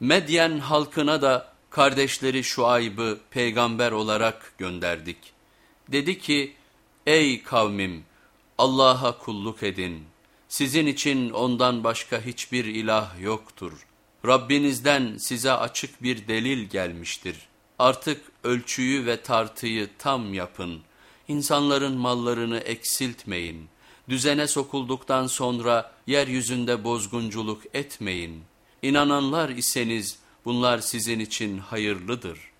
Medyen halkına da kardeşleri Şuayb'ı peygamber olarak gönderdik. Dedi ki ey kavmim Allah'a kulluk edin. Sizin için ondan başka hiçbir ilah yoktur. Rabbinizden size açık bir delil gelmiştir. Artık ölçüyü ve tartıyı tam yapın. İnsanların mallarını eksiltmeyin. Düzene sokulduktan sonra yeryüzünde bozgunculuk etmeyin. İnananlar iseniz bunlar sizin için hayırlıdır.''